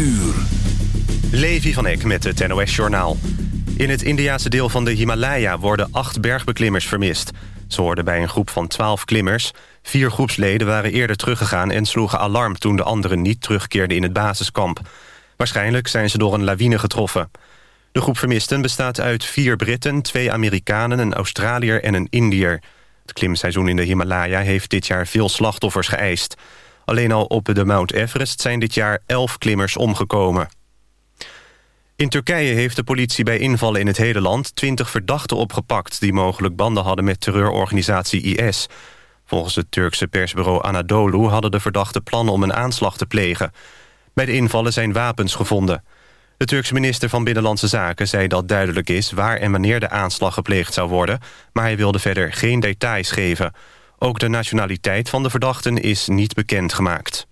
uur. Levi van Eck met het NOS-journaal. In het Indiase deel van de Himalaya worden acht bergbeklimmers vermist. Ze hoorden bij een groep van twaalf klimmers. Vier groepsleden waren eerder teruggegaan en sloegen alarm... toen de anderen niet terugkeerden in het basiskamp. Waarschijnlijk zijn ze door een lawine getroffen. De groep vermisten bestaat uit vier Britten, twee Amerikanen... een Australiër en een Indiër. Het klimseizoen in de Himalaya heeft dit jaar veel slachtoffers geëist. Alleen al op de Mount Everest zijn dit jaar elf klimmers omgekomen. In Turkije heeft de politie bij invallen in het hele land... twintig verdachten opgepakt die mogelijk banden hadden met terreurorganisatie IS. Volgens het Turkse persbureau Anadolu hadden de verdachten plannen om een aanslag te plegen. Bij de invallen zijn wapens gevonden. De Turkse minister van Binnenlandse Zaken zei dat duidelijk is... waar en wanneer de aanslag gepleegd zou worden... maar hij wilde verder geen details geven. Ook de nationaliteit van de verdachten is niet bekendgemaakt.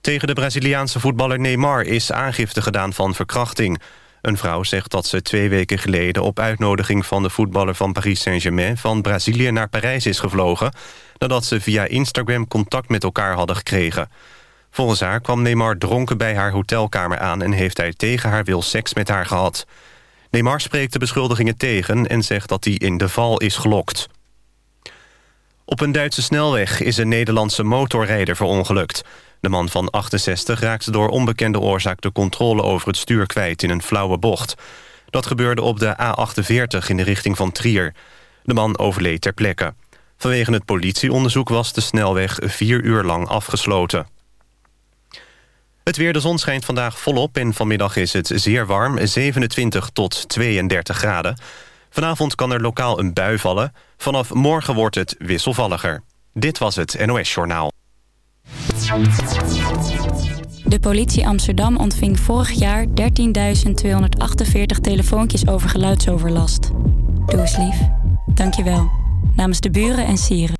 Tegen de Braziliaanse voetballer Neymar is aangifte gedaan van verkrachting. Een vrouw zegt dat ze twee weken geleden op uitnodiging van de voetballer van Paris Saint-Germain van Brazilië naar Parijs is gevlogen, nadat ze via Instagram contact met elkaar hadden gekregen. Volgens haar kwam Neymar dronken bij haar hotelkamer aan en heeft hij tegen haar wil seks met haar gehad. Neymar spreekt de beschuldigingen tegen en zegt dat hij in de val is gelokt. Op een Duitse snelweg is een Nederlandse motorrijder verongelukt. De man van 68 raakte door onbekende oorzaak de controle over het stuur kwijt in een flauwe bocht. Dat gebeurde op de A48 in de richting van Trier. De man overleed ter plekke. Vanwege het politieonderzoek was de snelweg vier uur lang afgesloten. Het weer, de zon schijnt vandaag volop en vanmiddag is het zeer warm, 27 tot 32 graden. Vanavond kan er lokaal een bui vallen. Vanaf morgen wordt het wisselvalliger. Dit was het NOS Journaal. De politie Amsterdam ontving vorig jaar 13.248 telefoontjes over geluidsoverlast. Doe eens lief. Dank je wel. Namens de buren en sieren.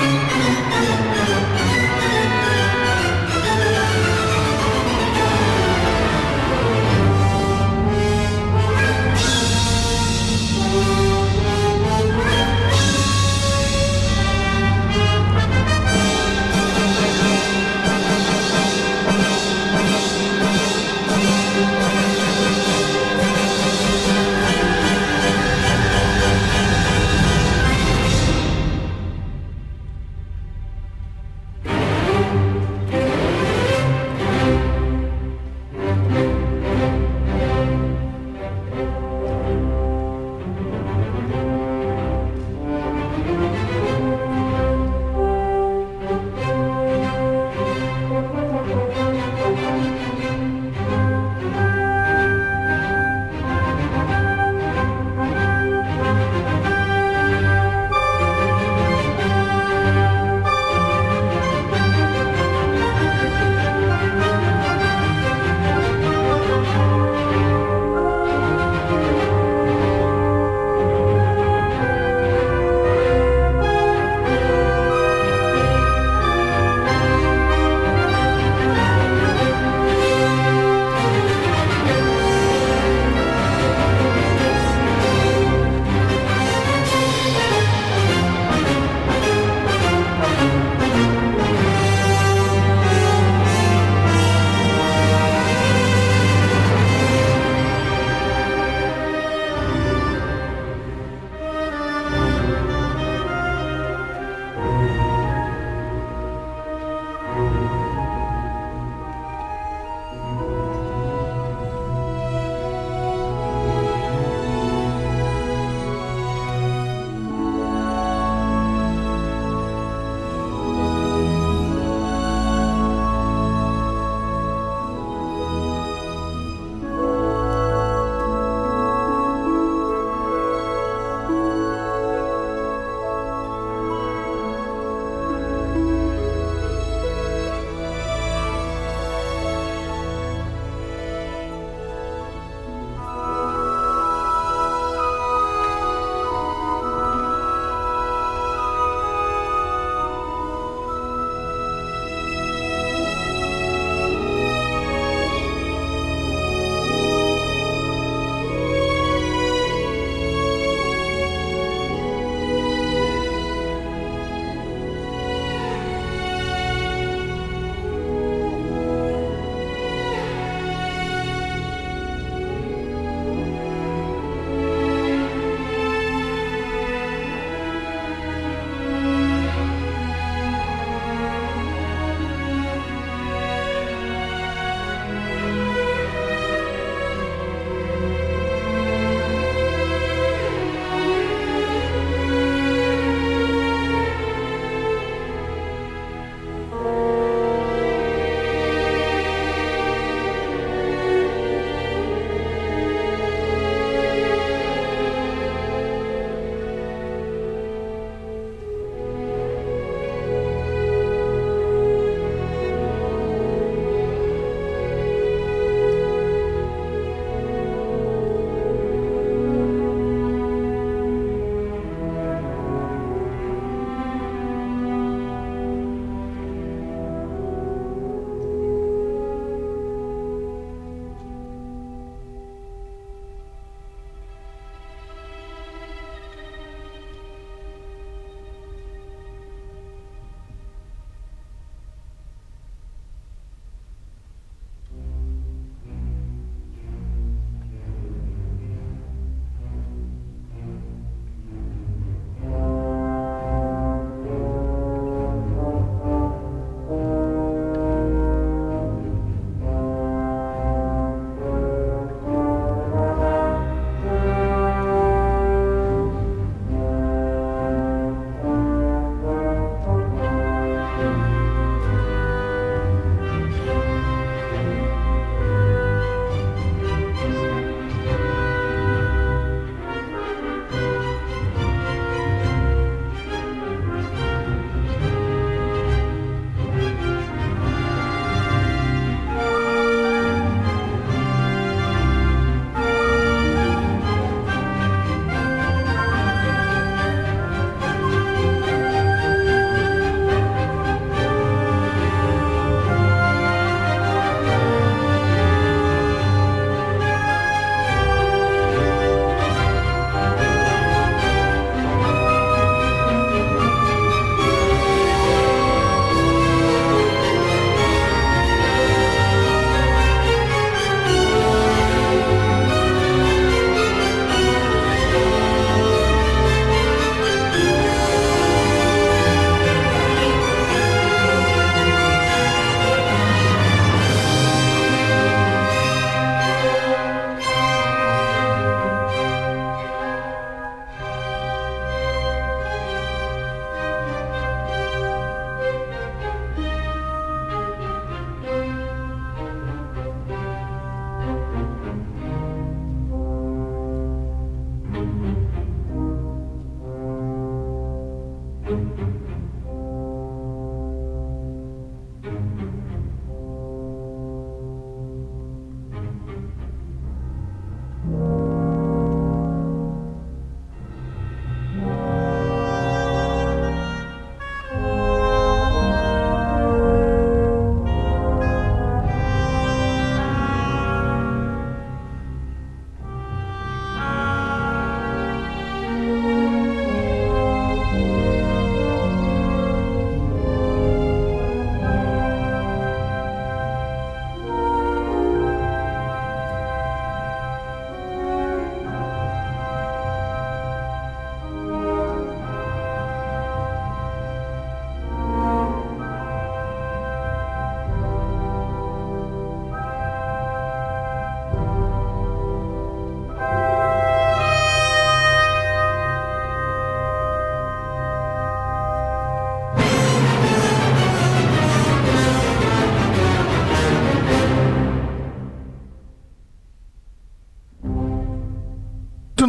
Música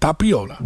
Tapiola.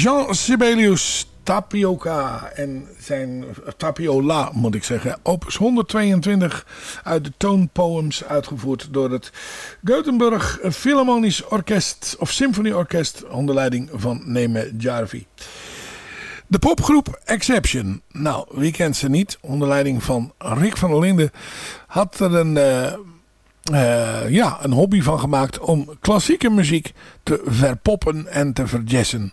Jean Sibelius Tapioca en zijn Tapiola moet ik zeggen. Opus 122 uit de toonpoems uitgevoerd door het Gothenburg Philharmonisch Orkest of Symfonieorkest onder leiding van Neme Jarvi. De popgroep Exception. Nou, wie kent ze niet? Onder leiding van Rick van der Linden had er een, uh, uh, ja, een hobby van gemaakt om klassieke muziek te verpoppen en te verjessen.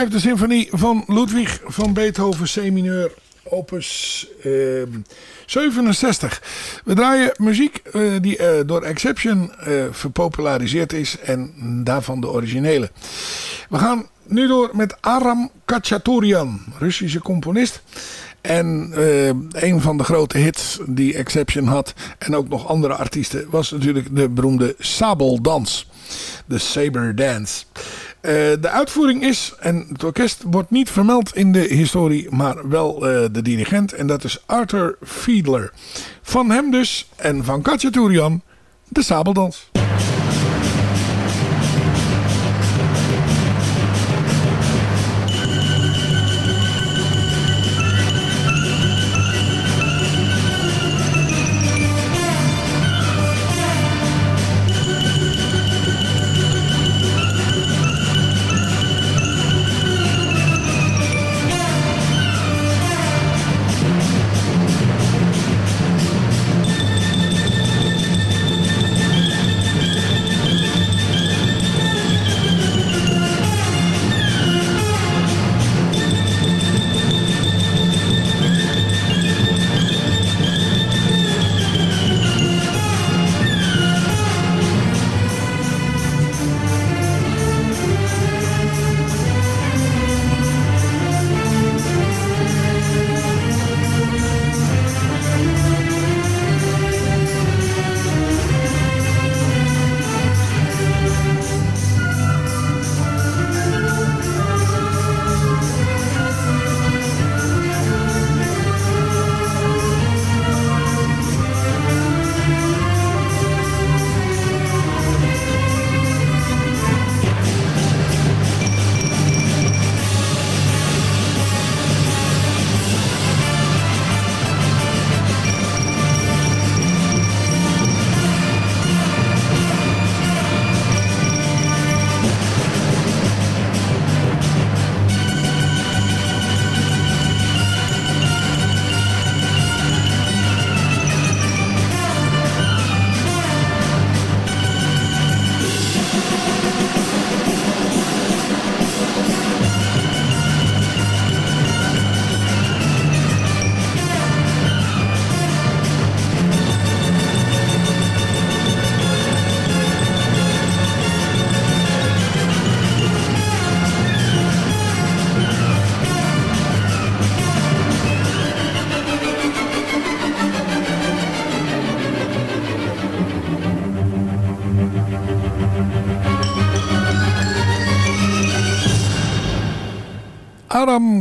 Vijfde symfonie van Ludwig van Beethoven C-mineur opus uh, 67. We draaien muziek uh, die uh, door Exception uh, verpopulariseerd is en daarvan de originele. We gaan nu door met Aram Khachaturian, Russische componist. En een van de grote hits die Exception had en ook nog andere artiesten was natuurlijk de beroemde Sabeldans. De Saber Dance. Uh, de uitvoering is, en het orkest wordt niet vermeld in de historie, maar wel uh, de dirigent. En dat is Arthur Fiedler. Van hem dus, en van Katja de sabeldans.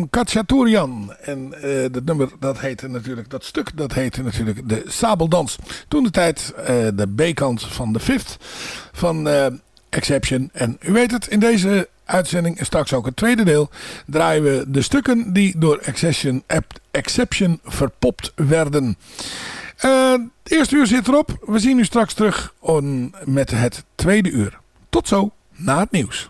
Aram Kachaturian. En uh, dat nummer, dat heette natuurlijk, dat stuk, dat heette natuurlijk de Sabeldans. Toen de tijd uh, de B-kant van de Fifth van uh, Exception. En u weet het, in deze uitzending en straks ook het tweede deel draaien we de stukken die door Exception, Exception verpopt werden. het eerste uur zit erop. We zien u straks terug on, met het tweede uur. Tot zo, na het nieuws.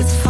it's fine.